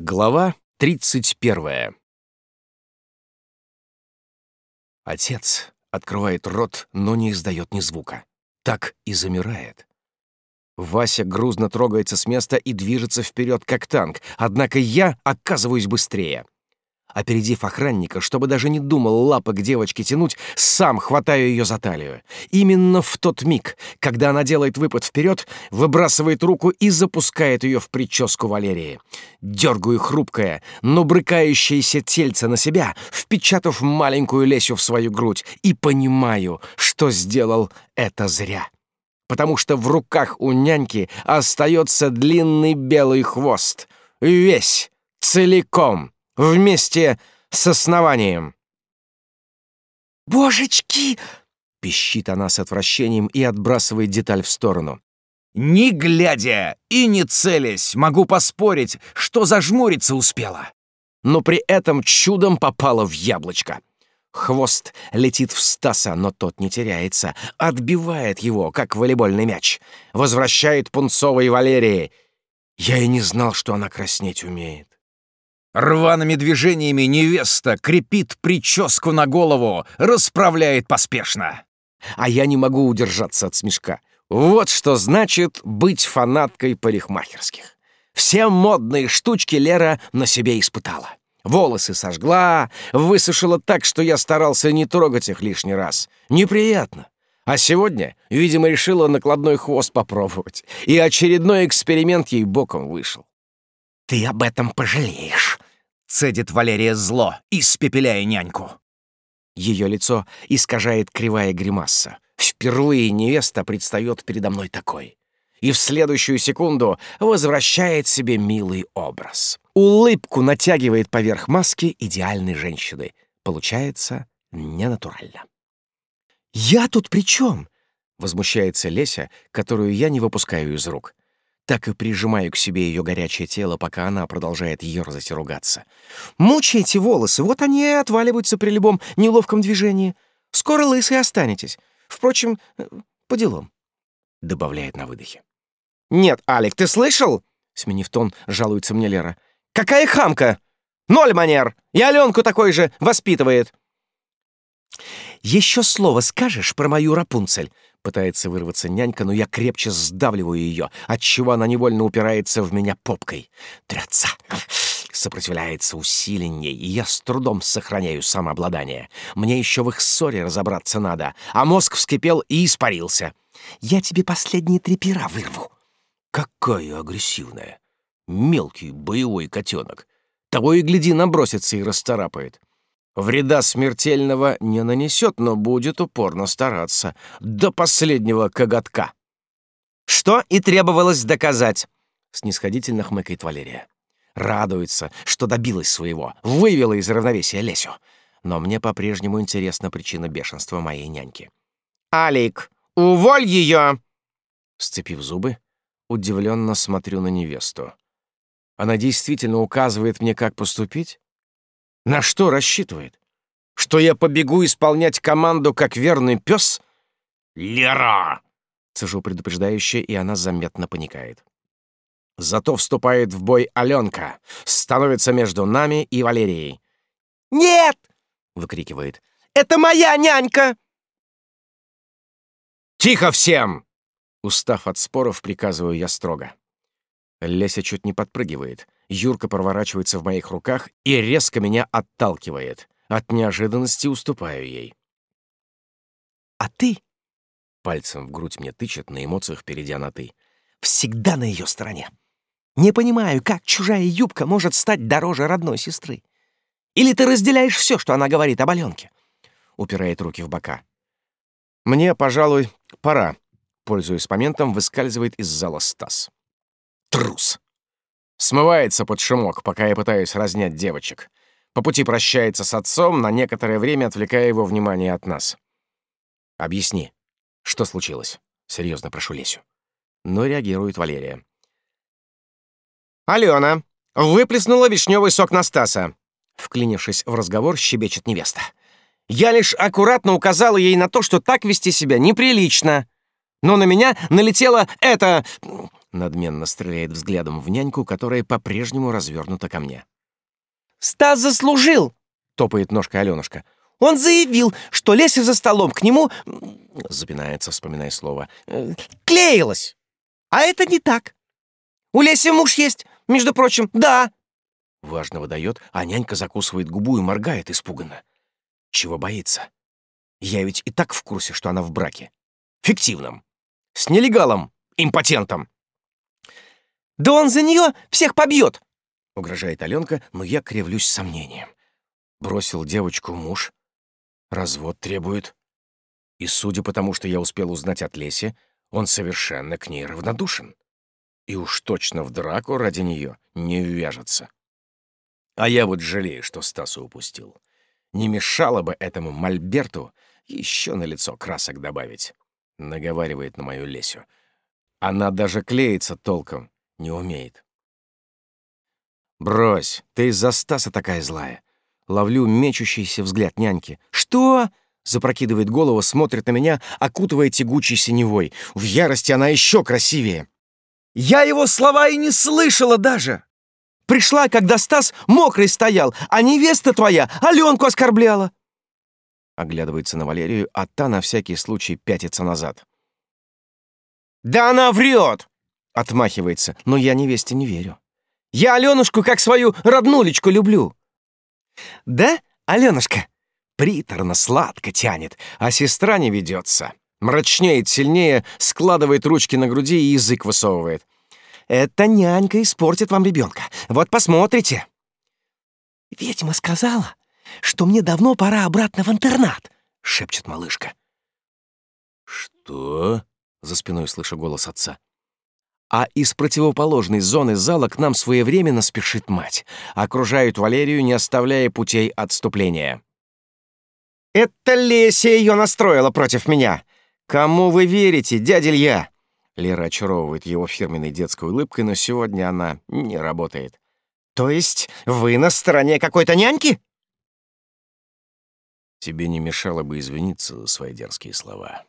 Глава 31. Отец открывает рот, но не издает ни звука. Так и замирает. Вася грузно трогается с места и движется вперед, как танк, однако я оказываюсь быстрее. Опередив охранника, чтобы даже не думал лапы к девочке тянуть, сам хватаю ее за талию. Именно в тот миг, когда она делает выпад вперед, выбрасывает руку и запускает ее в прическу Валерии. Дергаю хрупкое, но брыкающееся тельце на себя, впечатав маленькую Лесю в свою грудь, и понимаю, что сделал это зря. Потому что в руках у няньки остается длинный белый хвост. Весь, целиком вместе с основанием. «Божечки!» — пищит она с отвращением и отбрасывает деталь в сторону. «Не глядя и не целясь, могу поспорить, что зажмуриться успела». Но при этом чудом попала в яблочко. Хвост летит в Стаса, но тот не теряется, отбивает его, как волейбольный мяч. Возвращает пунцовой Валерии. Я и не знал, что она краснеть умеет. Рваными движениями невеста крепит прическу на голову, расправляет поспешно. А я не могу удержаться от смешка. Вот что значит быть фанаткой парикмахерских. Все модные штучки Лера на себе испытала. Волосы сожгла, высушила так, что я старался не трогать их лишний раз. Неприятно. А сегодня, видимо, решила накладной хвост попробовать. И очередной эксперимент ей боком вышел. «Ты об этом пожалеешь», Цедит Валерия зло, испепеляя няньку. Ее лицо искажает кривая гримаса. Впервые невеста предстает передо мной такой. И в следующую секунду возвращает себе милый образ. Улыбку натягивает поверх маски идеальной женщины. Получается ненатурально. «Я тут при чем?» — возмущается Леся, которую я не выпускаю из рук так и прижимаю к себе ее горячее тело, пока она продолжает ерзать и ругаться. «Мучайте волосы, вот они и отваливаются при любом неловком движении. Скоро лысые останетесь. Впрочем, э, по делам», — добавляет на выдохе. «Нет, Алик, ты слышал?» — сменив тон, жалуется мне Лера. «Какая хамка! Ноль манер! И Аленку такой же воспитывает!» «Еще слово скажешь про мою Рапунцель?» Пытается вырваться нянька, но я крепче сдавливаю ее, отчего она невольно упирается в меня попкой. Трется. Сопротивляется усиленней, и я с трудом сохраняю самообладание. Мне еще в их ссоре разобраться надо, а мозг вскипел и испарился. «Я тебе последние три пера вырву». Какая агрессивная. Мелкий боевой котенок. Того и гляди, набросится и расторапает. Вреда смертельного не нанесет, но будет упорно стараться. До последнего коготка. «Что и требовалось доказать», — снисходительно хмыкает Валерия. Радуется, что добилась своего, вывела из равновесия Лесю. Но мне по-прежнему интересна причина бешенства моей няньки. «Алик, уволь ее!» Сцепив зубы, удивленно смотрю на невесту. Она действительно указывает мне, как поступить? На что рассчитывает? Что я побегу исполнять команду, как верный пес? Лера! Цежу предупреждающе, и она заметно паникает. Зато вступает в бой Аленка, становится между нами и Валерией. «Нет!» — выкрикивает. «Это моя нянька!» «Тихо всем!» Устав от споров, приказываю я строго. Леся чуть не подпрыгивает. Юрка проворачивается в моих руках и резко меня отталкивает. От неожиданности уступаю ей. «А ты?» — пальцем в грудь мне тычет, на эмоциях перейдя на «ты». «Всегда на ее стороне. Не понимаю, как чужая юбка может стать дороже родной сестры. Или ты разделяешь все, что она говорит об Аленке?» Упирает руки в бока. «Мне, пожалуй, пора», — пользуясь моментом, выскальзывает из зала Стас. «Трус!» Смывается под шумок, пока я пытаюсь разнять девочек. По пути прощается с отцом, на некоторое время отвлекая его внимание от нас. «Объясни, что случилось?» — серьезно прошу Лесю. Но реагирует Валерия. «Алена, выплеснула вишневый сок на Стаса!» Вклинившись в разговор, щебечет невеста. «Я лишь аккуратно указала ей на то, что так вести себя неприлично. Но на меня налетела эта... Надменно стреляет взглядом в няньку, которая по-прежнему развернута ко мне. «Стас заслужил!» — топает ножкой Алёнушка. «Он заявил, что Леся за столом к нему...» — запинается, вспоминая слово. «э, «Клеилась! А это не так. У Леси муж есть, между прочим, да!» Важно выдает, а нянька закусывает губу и моргает испуганно. Чего боится? Я ведь и так в курсе, что она в браке. Фиктивном. С нелегалом, импотентом. «Да он за нее всех побьет!» — угрожает Аленка, но я кривлюсь сомнением. Бросил девочку муж, развод требует. И судя по тому, что я успел узнать от Леси, он совершенно к ней равнодушен. И уж точно в драку ради нее не вяжется. А я вот жалею, что Стасу упустил. Не мешало бы этому Мольберту еще на лицо красок добавить. Наговаривает на мою Лесю. Она даже клеится толком не умеет. «Брось, ты из-за Стаса такая злая». Ловлю мечущийся взгляд няньки. «Что?» — запрокидывает голову, смотрит на меня, окутывая тягучей синевой. В ярости она еще красивее. «Я его слова и не слышала даже!» Пришла, когда Стас мокрый стоял, а невеста твоя Аленку оскорбляла. Оглядывается на Валерию, а та на всякий случай пятится назад. «Да она врет!» — отмахивается, но я невесте не верю. «Я Аленушку как свою роднулечку люблю!» «Да, Аленушка?» Приторно, сладко тянет, а сестра не ведется. Мрачнеет сильнее, складывает ручки на груди и язык высовывает. Эта нянька испортит вам ребенка. Вот посмотрите. Ведьма сказала, что мне давно пора обратно в интернат, шепчет малышка. Что? За спиной слышу голос отца. А из противоположной зоны зала к нам своевременно спешит мать. Окружают Валерию, не оставляя путей отступления. «Это Леся ее настроила против меня! Кому вы верите, дядя Илья?» Лера очаровывает его фирменной детской улыбкой, но сегодня она не работает. «То есть вы на стороне какой-то няньки?» «Тебе не мешало бы извиниться за свои дерзкие слова».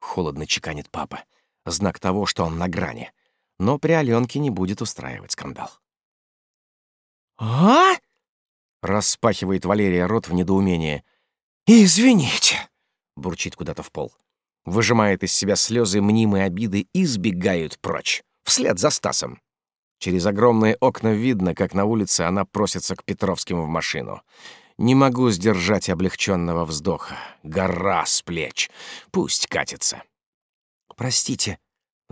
Холодно чеканит папа. Знак того, что он на грани. Но при Аленке не будет устраивать скандал. «А?» — распахивает Валерия рот в недоумении. «Извините», — бурчит куда-то в пол выжимает из себя слезы мнимой обиды и сбегают прочь, вслед за Стасом. Через огромные окна видно, как на улице она просится к Петровским в машину. Не могу сдержать облегченного вздоха. Гора с плеч. Пусть катится. «Простите», —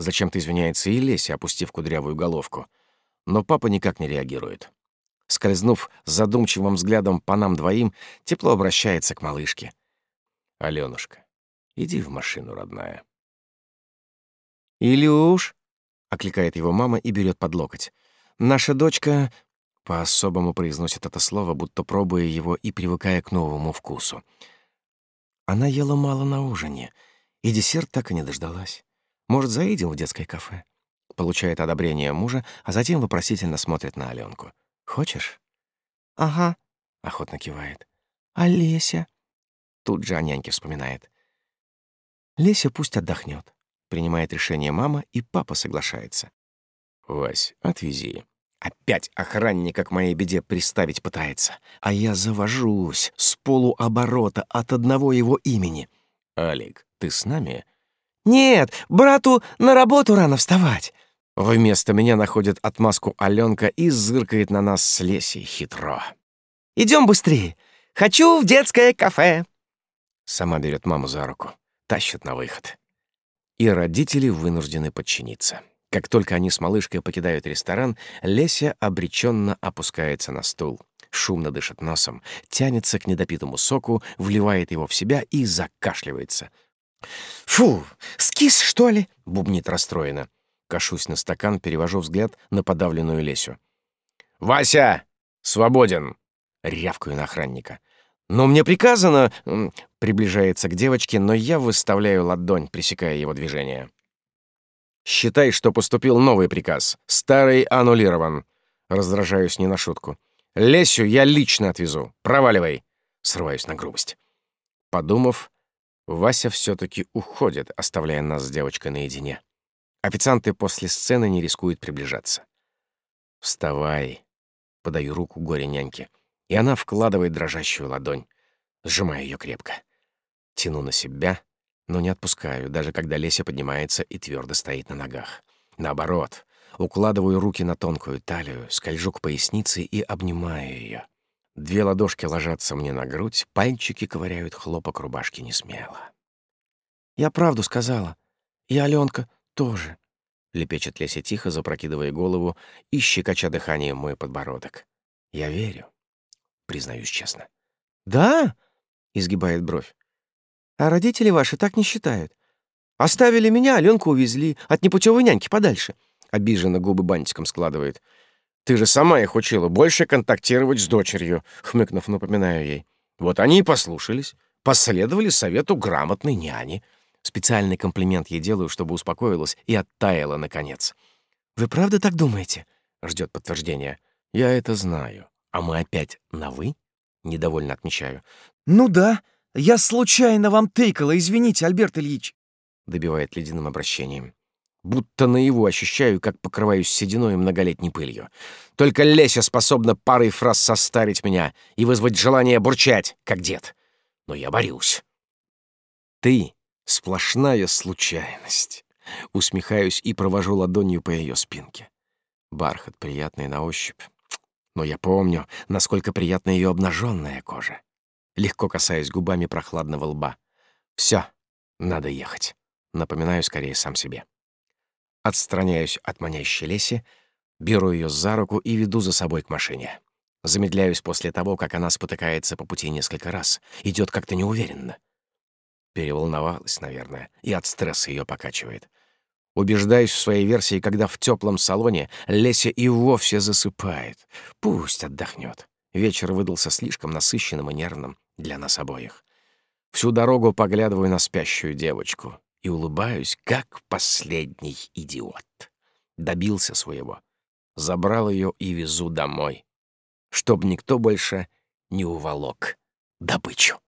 зачем-то извиняется и Леся, опустив кудрявую головку. Но папа никак не реагирует. Скользнув задумчивым взглядом по нам двоим, тепло обращается к малышке. «Алёнушка, Иди в машину, родная. «Илюш!» — окликает его мама и берет под локоть. «Наша дочка...» — по-особому произносит это слово, будто пробуя его и привыкая к новому вкусу. Она ела мало на ужине, и десерт так и не дождалась. Может, заедем в детское кафе? Получает одобрение мужа, а затем вопросительно смотрит на Аленку. «Хочешь?» «Ага», — охотно кивает. «Олеся?» Тут же о няньке вспоминает. Леся пусть отдохнет. Принимает решение мама, и папа соглашается. «Вась, отвези». Опять охранника к моей беде приставить пытается. А я завожусь с полуоборота от одного его имени. «Алик, ты с нами?» «Нет, брату на работу рано вставать». Вместо меня находит отмазку Аленка и зыркает на нас с Лесей хитро. Идем быстрее. Хочу в детское кафе». Сама берет маму за руку тащат на выход. И родители вынуждены подчиниться. Как только они с малышкой покидают ресторан, Леся обреченно опускается на стул, шумно дышит носом, тянется к недопитому соку, вливает его в себя и закашливается. «Фу, скис, что ли?» — бубнит расстроенно. Кашусь на стакан, перевожу взгляд на подавленную Лесю. «Вася! Свободен!» — рявкаю на охранника. «Но мне приказано...» — приближается к девочке, но я выставляю ладонь, пресекая его движение. «Считай, что поступил новый приказ. Старый аннулирован». Раздражаюсь не на шутку. «Лесю я лично отвезу. Проваливай!» Срываюсь на грубость. Подумав, Вася все таки уходит, оставляя нас с девочкой наедине. Официанты после сцены не рискуют приближаться. «Вставай!» — подаю руку горе няньке, и она вкладывает дрожащую ладонь. Сжимаю ее крепко. Тяну на себя, но не отпускаю, даже когда Леся поднимается и твердо стоит на ногах. Наоборот, укладываю руки на тонкую талию, скольжу к пояснице и обнимаю ее. Две ладошки ложатся мне на грудь, пальчики ковыряют хлопок рубашки несмело. «Я правду сказала. И Аленка тоже», — лепечет Леся тихо, запрокидывая голову и щекоча дыханием мой подбородок. «Я верю», — признаюсь честно. «Да?» — изгибает бровь. «А родители ваши так не считают. Оставили меня, Аленку увезли, от непутевой няньки подальше». Обиженно губы бантиком складывает. Ты же сама их учила больше контактировать с дочерью, хмыкнув, напоминаю ей. Вот они и послушались, последовали совету грамотной няни. Специальный комплимент ей делаю, чтобы успокоилась и оттаяла наконец. «Вы правда так думаете?» — ждет подтверждения. «Я это знаю. А мы опять на «вы»?» — недовольно отмечаю. «Ну да, я случайно вам тыкала, извините, Альберт Ильич», — добивает ледяным обращением будто наяву ощущаю, как покрываюсь сединой и многолетней пылью. Только Леся способна парой фраз состарить меня и вызвать желание бурчать, как дед. Но я борюсь. Ты — сплошная случайность. Усмехаюсь и провожу ладонью по ее спинке. Бархат приятный на ощупь. Но я помню, насколько приятна ее обнаженная кожа. Легко касаясь губами прохладного лба. Все, надо ехать. Напоминаю скорее сам себе. Отстраняюсь от манящей Леси, беру ее за руку и веду за собой к машине. Замедляюсь после того, как она спотыкается по пути несколько раз. Идет как-то неуверенно. Переволновалась, наверное, и от стресса ее покачивает. Убеждаюсь в своей версии, когда в теплом салоне Леся и вовсе засыпает. Пусть отдохнет. Вечер выдался слишком насыщенным и нервным для нас обоих. Всю дорогу поглядываю на спящую девочку и улыбаюсь, как последний идиот. Добился своего. Забрал ее и везу домой, чтоб никто больше не уволок добычу.